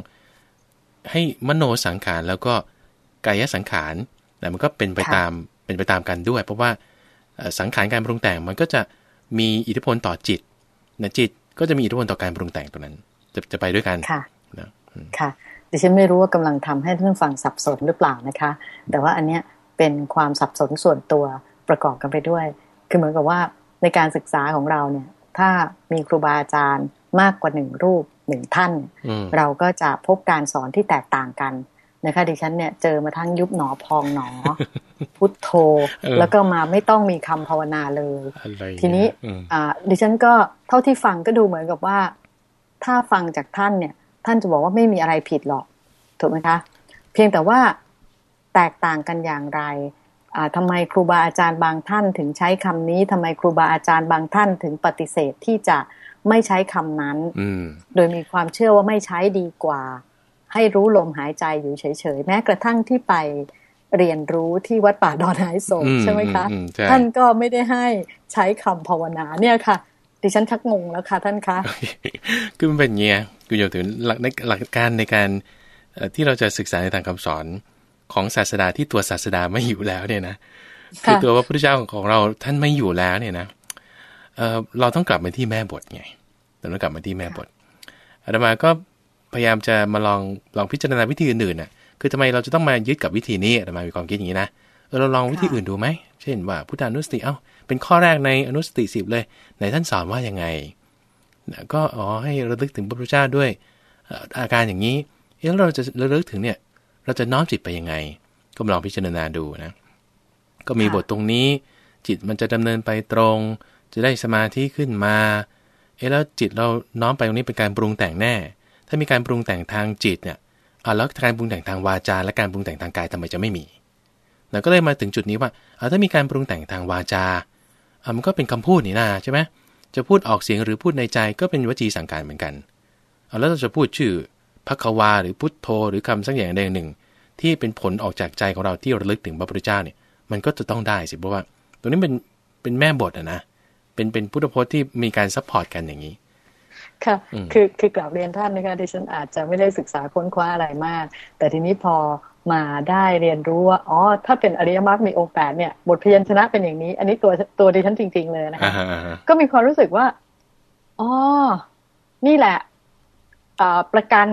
ให้มโนสังขารแล้วก็กายสังขารแต่มันก็เป็นไปตามเป็นไปตามกันด้วย เพราะว่าสังขารการปรุงแต่งมันก็จะมีอิทธิพลต่อจิตนะจิตก็จะมีอิทธิพลต่อการปรุงแต่งตรงนั้น จะจะไปด้วยกันค่ะนะค่ะดิฉันไม่รู้ว่ากำลังทำให้ท่านฟังสับสนหรือเปล่านะคะ แต่ว่าอันเนี้ยเป็นความสับสนส่วนตัว ประกอบกันไปด้วย คือเหมือนกับว่าในการศึกษาของเราเนี่ย ถ้ามีครูบาอาจารย์มากกว่าหนึ่งรูปหนึ่งท่าน เราก็จะพบการสอนที่แตกต่างกันนะคะดิฉันเนี่ยเจอมาทั้งยุบหนอพองหนอ พุทโธ แล้วก็มาไม่ต้องมีคำภาวนาเลย ทีนี้ดิฉันก็เท่าที่ฟังก็ดูเหมือนกับว่า ถ้าฟังจากท่านเนี่ย ท่านจะบอกว่าไม่มีอะไรผิดหรอก ถูกไหมคะ เพียงแต่ว่าแตกต่างกันอย่างไร ทำไมครูบาอาจารย์บางท่านถึงใช้คำนี้ทำไมครูบาอาจารย์บางท่านถึงปฏิเสธที่จะไม่ใช้คำนั้นโดยมีความเชื่อว่าไม่ใช้ดีกว่า ให้รู้ลมหายใจอยู่เฉยๆ แม้กระทั่งที่ไปเรียนรู้ที่วัดป่าดอนไฮโซใช่ไหมคะ ท่านก็ไม่ได้ให้ใช้คำภาวนาเนี่ยค่ะ ดิฉันชักงงแล้วค่ะท่านคะคือมันเป็นเงี้ยคืออยากถึงหลักในหลักการในการที่เราจะศึกษาในทางคำสอน ของศาสดาที่ตัวศาสดาไม่อยู่แล้วเนี่ยนะคือตัวพระพุทธเจ้าของเราท่านไม่อยู่แล้วเนี่ยนะเออเราต้องกลับมาที่แม่บทไงเราต้องกลับมาที่แม่บทอาตมาก็พยายามจะมาลองลองพิจารณาวิธีอื่นๆน่ะคือทำไมเราจะต้องมายึดกับวิธีนี้อาตมามีความคิดอย่างนี้นะเออเราลองวิธีอื่นดูไหมเช่นว่าพุทธานุสติเอ้าเป็นข้อแรกในอนุสติสิบเลยไหนท่านสอนว่ายังไงก็อ๋อให้ระลึกถึงพระพุทธเจ้าด้วยอาการอย่างนี้แล้วเราจะระลึกถึงเนี่ย เราจะน้อมจิตไปยังไง ก็ลองพิจารณาดูนะ ก็มีบทตรงนี้ จิตมันจะดำเนินไปตรง จะได้สมาธิขึ้นมา เอ๊ะแล้วจิตเราน้อมไปตรงนี้เป็นการปรุงแต่งแน่ ถ้ามีการปรุงแต่งทางจิตเนี่ยอ่าแล้วการปรุงแต่งทางวาจา และการปรุงแต่งทางกายทำไมจะไม่มีเราก็เลยมาถึงจุดนี้ว่าอ่าถ้ามีการปรุงแต่งทางวาจาอ่ามันก็เป็นคำพูดนี่นะใช่ไหมจะพูดออกเสียงหรือพูดในใจก็เป็นวจีสังการเหมือนกันเอาแล้วเราจะพูดชื่อ พักวาหรือพุทโธหรือคำสักอย่างใดหนึ่ง ที่เป็นผลออกจากใจของเราที่ระลึกถึงพระพุทธเจ้าเนี่ยมันก็จะต้องได้สิเพราะว่าตรงนี้เป็นเป็นแม่บทอะนะเป็นเป็นพุทธพจน์ที่มีการ support กันอย่างนี้ค่ะคือคือกราบเรียนท่านนะคะดิฉันอาจจะไม่ได้ศึกษาค้นคว้าอะไรมาก แต่ทีนี้พอมาได้เรียนรู้ว่าอ๋อถ้าเป็นอริยมรรคมีองค์แปดเนี่ยบทพยัญชนะเป็นอย่างนี้ อันนี้ตัวตัวดิฉันจริง ๆ เลยนะคะก็มีความรู้สึกว่าอ๋อนี่แหละประกัน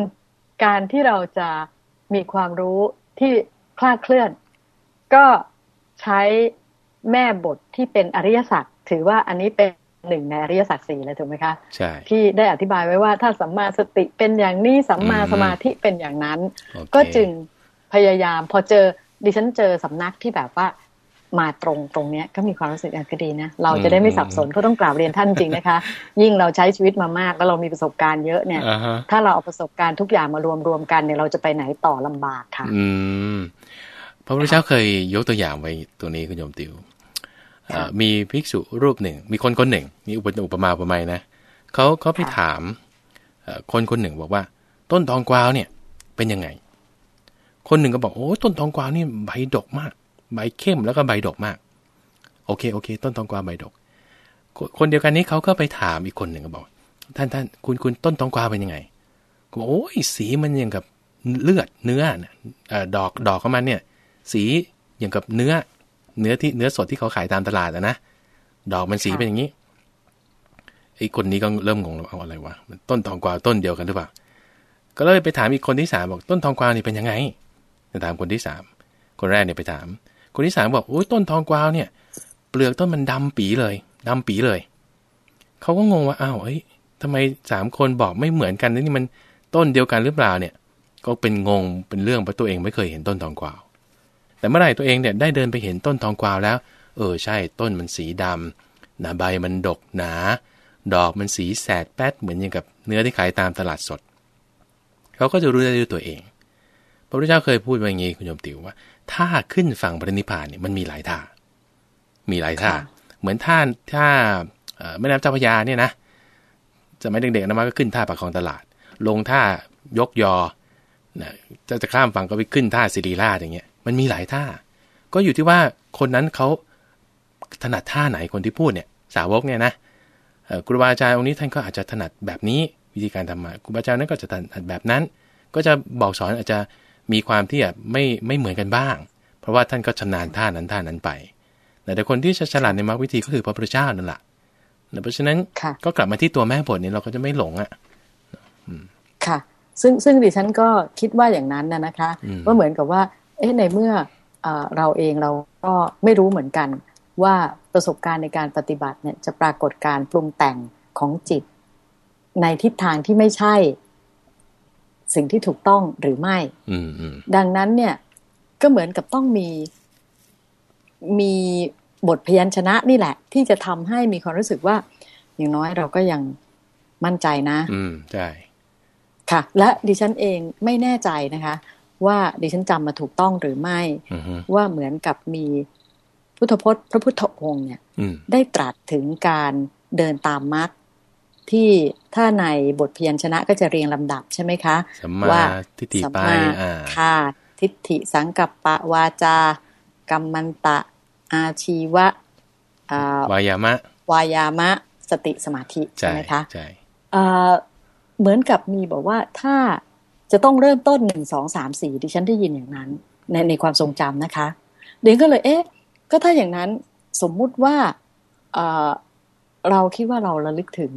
การที่เราจะมีความรู้ที่คลาดเคลื่อน ก็ใช้แม่บทที่เป็นอริยสัจถือว่าอันนี้เป็นหนึ่งในอริยสัจสี่เลยถูกไหมคะใช่ที่ได้อธิบายไว้ว่าถ้าสัมมาสติเป็นอย่างนี้สัมมาสมาธิเป็นอย่างนั้น ก็จึงพยายามพอเจอดิฉันเจอสำนักที่แบบว่า มาตรงตรงเนี้ยก็มีความรู้สึกก็ดีนะ เราจะได้ไม่สับสนก็ต้องกราบเรียนท่านจริงนะคะ ยิ่งเราใช้ชีวิตมามากแล้วเรามีประสบการณ์เยอะเนี่ย ถ้าเราเอาประสบการณ์ทุกอย่างมารวมรวมกันเนี่ยเราจะไปไหนต่อลำบากค่ะ อืมพระพุทธเจ้าเคยยกตัวอย่างไว้ตัวนี้คุณโยมติวมีภิกษุรูปหนึ่ง มีคนคนหนึ่ง มีอุปอุปมาอุปไมยนะเขาเขาไปถามคนคนหนึ่งบอกว่า ต้นทองกวาวเนี่ย เป็นยังไง คนหนึ่งก็บอกโอ้ต้นทองกวาวนี่ใบดกมาก ใบเข้มแล้วก็ใบดกมาก โอเคโอเค ต้นทองกวาใบดก คนเดียวกันนี้เขาก็ไปถามอีกคนหนึ่งก็บอก ท่านท่านคุณคุณต้นทองกวาวเป็นยังไงก็บอกโอ้ยสีมันอย่างกับเลือดเนื้อน่ะเอ่อดอกดอกของมันเนี่ย สีอย่างกับเนื้อ เนื้อที่เนื้อสดที่เขาขายตามตลาดอะนะดอกมันสีเป็นอย่างนี้ไอ้คนนี้ก็เริ่มงงแล้วเอาอะไรวะมันต้นทองกวาวต้นเดียวกันหรือเปล่า ก็เลยไปถามอีกคนที่สามบอกต้นทองกวาวนี่เป็นยังไงจะถามคนที่สามคนแรกเนี่ยไปถาม คนที่สามบอกโอ้ยต้นทองกวาวเนี่ย เปลือกต้นมันดำปีเลยดำปีเลยเขาก็งงว่าอ้าวเอ้ยทำไมสามคนบอกไม่เหมือนกันนี่มันต้นเดียวกันหรือเปล่าเนี่ย ก็เป็นงงเป็นเรื่องเพราะตัวเองไม่เคยเห็นต้นทองกวาว แต่เมื่อไหร่ตัวเองเนี่ยได้เดินไปเห็นต้นทองกวาวแล้ว เออใช่ต้นมันสีดำหนาใบมันดกหนา ดอกมันสีแสดแป๊ดเหมือนอย่างกับเนื้อที่ขายตามตลาดสดเขาก็จะรู้ได้ด้วยตัวเองพระพุทธเจ้าเคยพูดไว้อย่างนี้คุณโยมติวว่า ถ้าขึ้นฝั่งปรินิพพานเนี่ยมันมีหลายท่า มีหลายท่า เหมือนท่าท่าเอ่อแม่น้ำเจ้าพระยาเนี่ยนะสมัยเด็กๆนะมาก็ขึ้นท่าปากคลองตลาด ลงท่ายกยอนะจะจะข้ามฝั่งก็ไปขึ้นท่าสิริราชอย่างเงี้ย มันมีหลายท่า ก็อยู่ที่ว่าคนนั้นเขาถนัดท่าไหนคนที่พูดเนี่ยสาวกเนี่ยนะเอ่อครูบาอาจารย์องค์นี้ท่านก็อาจจะถนัดแบบนี้วิธีการทำมาครูบาอาจารย์นั้นก็จะถนัดแบบนั้น ก็จะบอกสอนอาจจะ มีความที่แบบไม่ไม่เหมือนกันบ้าง เพราะว่าท่านก็ชำนาญท่านั้นท่านั้นไป แต่คนที่ฉลาดในมรรควิธีก็คือพระพุทธเจ้านั่นแหละเพราะฉะนั้นค่ะก็กลับมาที่ตัวแม่บทเนี่ยเราก็จะไม่หลงอะค่ะ ซึ่งซึ่งดิฉันก็คิดว่าอย่างนั้นนะนะคะอืมว่าเหมือนกับว่า เอ๊ะในเมื่อเอ่อเราเองเราก็ไม่รู้เหมือนกัน ว่าประสบการณ์ในการปฏิบัติเนี่ยจะปรากฏการปรุงแต่งของจิต ในทิศทางที่ไม่ใช่ สิ่งที่ถูกต้องหรือไม่อืมอืมดังนั้นเนี่ยก็เหมือนกับต้องมีมีบทพยัญชนะนี่แหละ ที่จะทำให้มีความรู้สึกว่า อย่างน้อยเราก็ยังมั่นใจนะ อืมใช่ค่ะ และดิฉันเองไม่แน่ใจนะคะ ว่าดิฉันจำมาถูกต้องหรือไม่อืมฮึว่าเหมือนกับมีพุทธพจน์ พระพุทธองค์เนี่ยอืมได้ตรัสถึงการเดินตามมรรค ที่ถ้าในบทพยัญชนะก็จะเรียงลำดับใช่ไหมคะสัมมาว่าทิฏฐิสัมไปมาอ่าค่ะทิฏฐิสังกัปปะวาจากัมมันตะ อาชีวะอ่าวายามะ วายามะ สติสมาธิใช่ใช่ไหมคะใช่เอ่อเหมือนกับมีบอกว่าถ้าจะต้องเริ่มต้นหนึ่งสองสามสี่ดิฉันได้ยินอย่างนั้น ในในความทรงจำนะคะเดี๋ยวก็เลย เอ๊ะ ก็ถ้าอย่างนั้นสมมุติว่าเอ่อเราคิดว่าเราระลึกถึง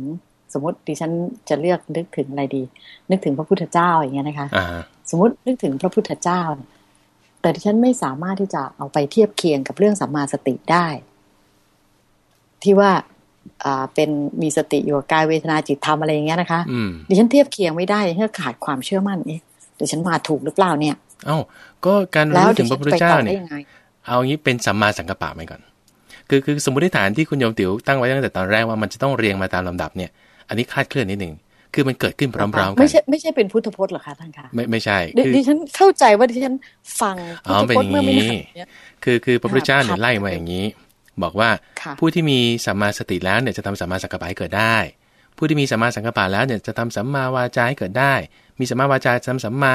สมมติดิฉันจะเลือกนึกถึงอะไรดี นึกถึงพระพุทธเจ้าอย่างเงี้ยนะคะอ่าสมมตินึกถึงพระพุทธเจ้าเนี่ยแต่ดิฉันไม่สามารถที่จะเอาไปเทียบเคียงกับเรื่องสัมมาสติได้ ที่ว่าอ่าเป็นมีสติอยู่กับกายเวทนาจิตธรรมอะไรอย่างเงี้ยนะคะอืมดิฉันเทียบเคียงไม่ได้ดิฉันขาดความเชื่อมั่นเอ๊ะดิฉันมาถูกหรือเปล่าเนี่ยเอ้าก็การแล้วรู้ดิถึงพฉัระนพุทธไปเจ้าต่อเนี่ได้ยยังไงเอางี้เป็นสัมมาสังกัปปะไหมก่อนคือคือสมมติฐานที่คุณโยมติ๋วตั้งไว้ตั้งแต่ตอนแรกว่ามันจะต้องเรียงมาตามลำดับเนี่ย อันนี้คลาดเคลื่อนนิดหนึ่งคือมันเกิดขึ้นพร้อมๆกัไม่นใช่ไม่ใช่เป็นพุทธพจน์เหรอคะท่านคะไม่ไม่ใช่ดิคือดิฉันเข้าใจว่าดิฉันฟังอ๋พุทอธเป็นพอจน์ย่างเมื่อไม่นี้นานเนี่ยคือคือพระพุทธเจ้าเนี่ยค่ะไล่มาอย่างนี้ บอกว่าค่ะผู้ที่มีสัมมาสติแล้วเนี่ยจะทำสัมมาสังกัปปะให้เกิดได้ ผู้ที่มีสัมมาสังกัปปะแล้วเนี่ยจะทำสัมมาวาจาให้เกิดได้ มีสัมมาวาจาจะทำสัมมา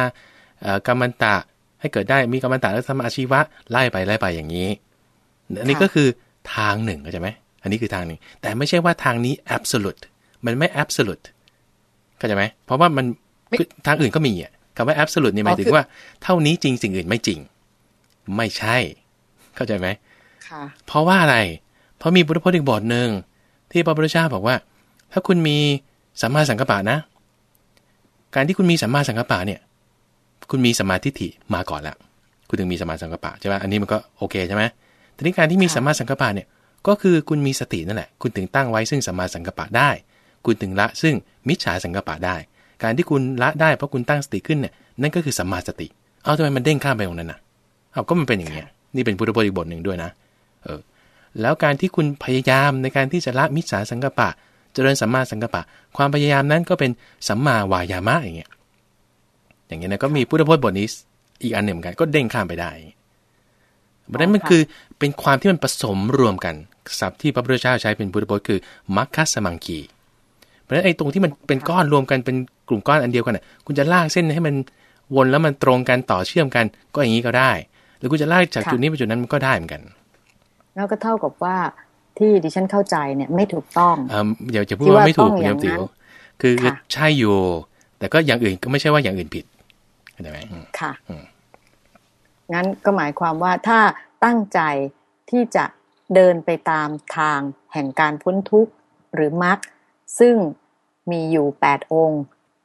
เอ่อกรรมันตะให้เกิดได้มีกรรมันตะแล้วทำอาชีวะไล่ไปไล่ไปอย่างนี้ อันนี้ค่ะก็คือทางหนึ่งเข้าใจไหมอันนี้คือทางหนึ่งแต่ไม่ใช่ว่าทางนี้ absolute มันไม่ absolute เข้าใจไหมเพราะว่ามันคือทางอื่นก็มีอะคำว่า absolute เนี่ยหมายถึงว่าเท่านี้จริงสิ่งอื่นไม่จริง ไม่ใช่ เข้าใจไหมค่ะเพราะว่าอะไร เพราะมีพุทธพจน์อีกบทหนึ่งที่พระพุทธเจ้าบอกว่า ถ้าคุณมีสัมมาสังกัปปะนะ การที่คุณมีสัมมาสังกัปปะเนี่ย คุณมีสมมาทิฏฐิมาก่อนแล้วคุณถึงมีสัมมาสังกัปปะใช่ไหมอันนี้มันก็โอเคใช่ไหมทีนี้การที่มีค่ะสัมมาสังกัปปะเนี่ย ก็คือคุณมีสตินั่นแหละ คุณถึงตั้งไว้ซึ่งสัมมาสังกัปปะได้ คุณถึงละซึ่งมิจฉาสังกปะได้ การที่คุณละได้เพราะคุณตั้งสติขึ้นเนี่ยนั่นก็คือสัมมาสติ เอาทำไมมันเด้งข้ามไปตรงนั้นน่ะเอาก็มันเป็นอย่างเงี้ยนี่เป็นพุทธพจน์อีกบทหนึ่งด้วยนะเออแล้วการที่คุณพยายามในการที่จะละมิจฉาสังกปะ เจริญสัมมาสังกปะ ความพยายามนั้นก็เป็นสัมมาวายามะอย่างเงี้ยอย่างเงี้ยนะก็มีพุทธพจน์บทนี้อีกอันหนึ่งเหมือนกันก็เด้งข้ามไปได้เพราะนั้นมันคือเป็นความที่มันผสมรวมกันศัพท์ที่พระพุทธเจ้าใช้เป็นพุทธพจน์คือมัคคัสมังคี เพราะฉะนั้นไอ้ตรงที่มันเป็นก้อนรวมกันเป็นกลุ่มก้อนอันเดียวกันน่ะคุณจะลากเส้นให้มันวนแล้วมันตรงกันต่อเชื่อมกัน ก็อย่างนี้ก็ได้ หรือคุณจะลากจากค่ะจุดนี้ไปจุดนั้นมันก็ได้เหมือนกัน แล้วก็เท่ากับว่าที่ดิฉันเข้าใจเนี่ยไม่ถูกต้องเอ่ออย่าจะพูดที่ว่าว่าไม่ถูกต้องคุณอโยย่างมติ๋วนั้นคือค่ะใช่อยู่ แต่ก็อย่างอื่นก็ไม่ใช่ว่าอย่างอื่นผิดเข้าใจไหมอืมค่ะอืมงั้นก็หมายความว่าถ้าตั้งใจที่จะเดินไปตามทางแห่งการพ้นทุกข์หรือมรรค ซึ่งมีอยู่แปดองค์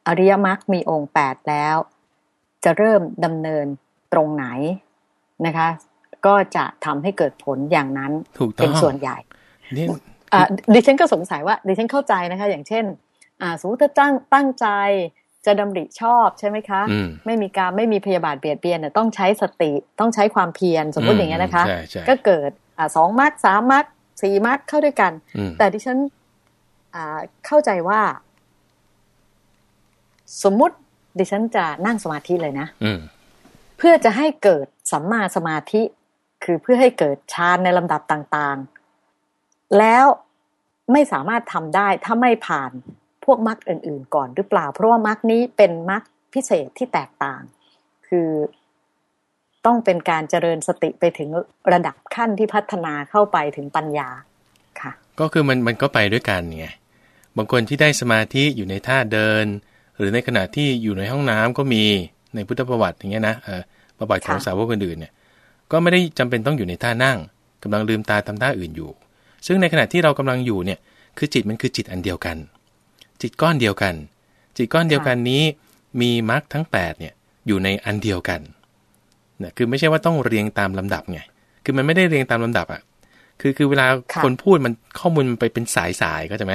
อริยมรรคมีองค์แปดแล้ว จะเริ่มดำเนินตรงไหนนะคะ ก็จะทำให้เกิดผลอย่างนั้นถูกต้เป็อนงส่วนใหญ่นี่อ่าดิฉันก็สงสัยว่าดิฉันเข้าใจนะคะ อย่างเช่นอ่าสมมติถ้าตั้งตั้งใจจะดำริชอบใช่ไหมคะอืมไม่มีการไม่มีพยาบาทเบียดเบียนเนี่ยต้องใช้สติต้องใช้ความเพียรสมมติอย่างเงี้ยนะคะใช่ใช่ก็เกิดอ่าสองมัดสามมัดสี่มัดเข้าด้วยกันอืมแต่ดิฉันอ่า เข้าใจว่า สมมุติดิฉันจะนั่งสมาธิเลยนะอืมเพื่อจะให้เกิดสัมมาสมาธิ คือเพื่อให้เกิดฌานในลำดับต่างๆ แล้วไม่สามารถทำได้ถ้าไม่ผ่านพวกมรรคอื่น ๆ ก่อนหรือเปล่า เพราะว่ามรรคนี้เป็นมรรคพิเศษที่แตกต่าง คือต้องเป็นการเจริญสติไปถึงระดับขั้นที่พัฒนาเข้าไปถึงปัญญาค่ะ ก็คือมันมันก็ไปด้วยกันไง บางคนที่ได้สมาธิอยู่ในท่าเดิน หรือในขณะที่อยู่ในห้องน้ำก็มีในพุทธประวัติอย่างเงี้ยนะเออประวัติของค่ะสาวกอื่นๆเนี่ยก็ไม่ได้จำเป็นต้องอยู่ในท่านั่งกำลังลืมตาทำท่าอื่นอยู่ ซึ่งในขณะที่เรากำลังอยู่เนี่ยคือจิตมันคือจิตอันเดียวกัน จิตก้อนเดียวกัน จิตก้อนเดียวกันนี้มีมรรคทั้ง8เนี่ยอยู่ในอันเดียวกันนะคือไม่ใช่ว่าต้องเรียงตามลำดับไงคือมันไม่ได้เรียงตามลำดับอะคือคือเวลาค่ะคนพูดมันข้อมูลมันไปเป็นสายสายๆก็จะไหม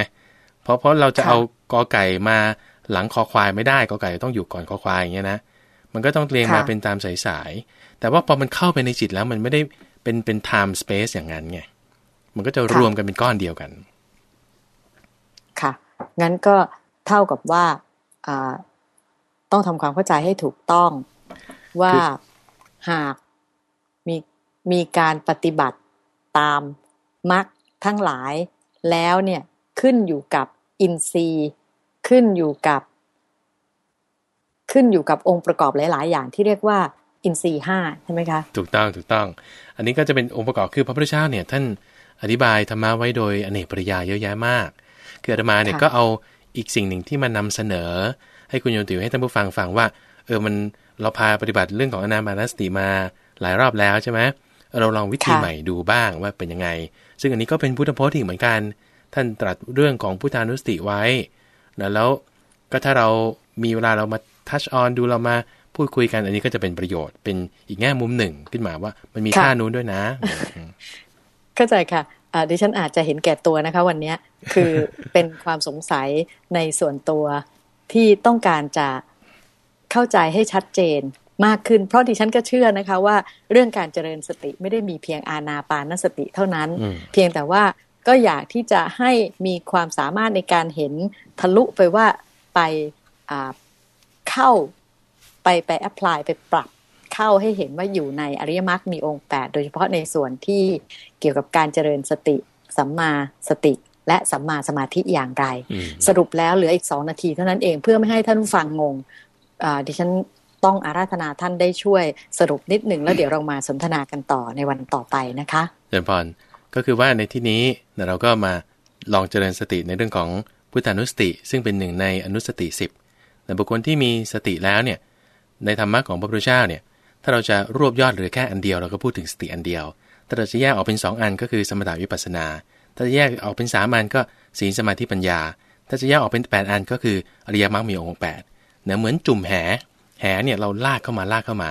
เพราะเพราะเราจะค่ะเอากอไก่มาหลังคอควายไม่ได้กอไก่ต้องอยู่ก่อนคอควายอย่างเงี้ยนะมันก็ต้องเรียงมาเป็นตามสายสายๆแต่ว่าพอมันเข้าไปในจิตแล้วมันไม่ได้เป็นเป็น time space อย่างนั้นไงมันก็จะรวมกันเป็นก้อนเดียวกัน ค่ะ งั้นก็เท่ากับว่าอ่าต้องทำความเข้าใจให้ถูกต้องว่าคือหากมีมีการปฏิบัติตามมรรคทั้งหลายแล้วเนี่ยขึ้นอยู่กับ อินทรีย์ขึ้นอยู่กับ ขึ้นอยู่กับองค์ประกอบหลาย ๆ อย่างที่เรียกว่าอินทรีย์ห้าใช่ไหมคะถูกต้องถูกต้อง อันนี้ก็จะเป็นองค์ประกอบคือพระพุทธเจ้าเนี่ยท่านอธิบายธรรมะไว้โดยอเนกปริยายเยอะแยะมาก คืออาตมาเนี่ยค่ะก็เอาอีกสิ่งหนึ่งที่มานำเสนอ ให้คุณโยมติวให้ท่านผู้ฟังฟังว่า เออมันเราพาปฏิบัติเรื่องของอนาปานสติมาหลายรอบแล้วใช่ไหมเออเราลองวิธีค่ะใหม่ดูบ้างว่าเป็นยังไง ซึ่งอันนี้ก็เป็นพุทธพจน์อีกเหมือนกัน ท่านตรัสเรื่องของพุทธานุสติไว้นะแล้วก็ถ้าเรามีเวลาเรามาทัชออนดูเรามาพูดคุยกันอันนี้ก็จะเป็นประโยชน์เป็นอีกแง่มุมหนึ่งขึ้นมาว่ามันมีค่ะท่านู้นด้วยนะอืมเข้าใจค่ะอ่าดิฉันอาจจะเห็นแก่ตัวนะคะ วันเนี้ยคือเป็นความสงสัยในส่วนตัวที่ต้องการจะเข้าใจให้ชัดเจนมากขึ้น เพราะดิฉันก็เชื่อนะคะว่าเรื่องการเจริญสติไม่ได้มีเพียงอาณาปานสติเท่านั้นอืมเพียงแต่ว่า ก็อยากที่จะให้มีความสามารถในการเห็นทะลุไปว่าไปอ่าเข้าไปไปแอพพลายไปปรับเข้าให้เห็นว่าอยู่ในอริยมรรคมีองค์ 8 โดยเฉพาะในส่วนที่เกี่ยวกับการเจริญสติ สัมมาสติและสัมมาสมาธิอย่างไรอืมสรุปแล้วเหลืออีกสองนาทีเท่านั้นเองเพื่อไม่ให้ท่านผู้ฟังงงอ่าดิฉันต้องอาราธนาท่านได้ช่วยสรุปนิดหนึ่งแล้วเดี๋ยวเรามาสนทนากันต่อในวันต่อไปนะคะเจริญพร ก็คือว่าในที่นี้เนี่ยเราก็มาลองเจริญสติในเรื่องของพุทธานุสติ ซึ่งเป็นหนึ่งในอนุสติ 10 แต่บุคคลที่มีสติแล้วเนี่ยในธรรมะของพระพุทธเจ้าเนี่ยถ้าเราจะรวบยอดเหลือแค่อันเดียวเราก็พูดถึงสติอันเดียว ถ้าเราจะแยกออกเป็น 2 อันก็คือสมถะวิปัสนา ถ้าจะแยกออกเป็น3อันก็ศีลสมาธิปัญญา ถ้าจะแยกออกเป็น 8 อันก็คืออริยมรรคมีองค์แปดเนี่ยเหมือนจุ่มแห แหเนี่ยเราลากเข้ามาลากเข้ามา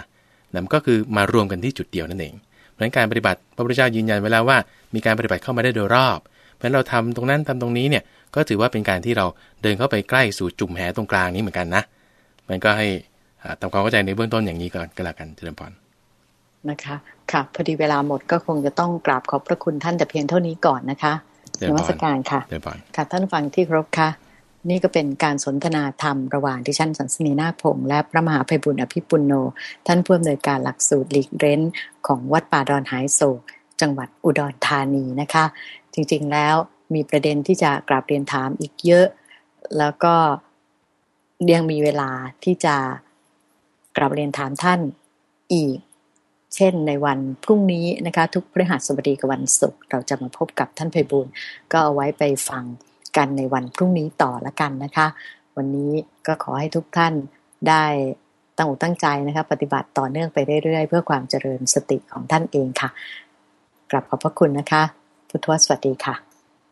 นั่นก็คือมารวมกันที่จุดเดียวนั่นเอง เพราะฉะนั้นการปฏิบัติพระพุทธเจ้ายืนยันไว้แล้วว่า มีการปฏิบัติเข้ามาได้โดยรอบ เพราะฉะนั้นเราทำตรงนั้นทำตรงนี้เนี่ยก็ถือว่าเป็นการที่เราเดินเข้าไปใกล้สู่จุ่มแหตรงกลางนี้เหมือนกันนะ มันก็ให้อ่าทำความเข้าใจในเบื้องต้นอย่างนี้ก่อนก็แล้วกันเจริญพรนะคะค่ะพอดีเวลาหมดก็คงจะต้องกราบขอบพระคุณท่านแต่เพียงเท่านี้ก่อนนะคะเจรินญพรวัตการค่ะเจริญพรค่ะท่านฟังที่เคารพค่ะ นี่ก็เป็นการสนทนาธรรมระหว่างดิฉันสันสนีนาคพงษ์และพระมหาภัยบุญอภิปุโน ท่านผู้อำนวยการหลักสูตรหลีกเร้น ของวัดป่าดอนหายโศก จังหวัดอุดรธานีนะคะ จริงๆแล้วมีประเด็นที่จะกราบเรียนถามอีกเยอะ แล้วก็ยังมีเวลาที่จะกราบเรียนถามท่านอีก เช่นในวันพรุ่งนี้นะคะ ทุกพฤหัสบดีกับวันศุกร์เราจะมาพบกับท่านไพบูลก็เอาไว้ไปฟัง กันในวันพรุ่งนี้ต่อละกันนะคะ วันนี้ก็ขอให้ทุกท่านได้ตั้งอกตั้งใจนะคะ ปฏิบัติต่อเนื่องไปเรื่อยๆ เพื่อความเจริญสติของท่านเองค่ะ กลับขอบพระคุณนะคะ พุทธวสวัสดีค่ะ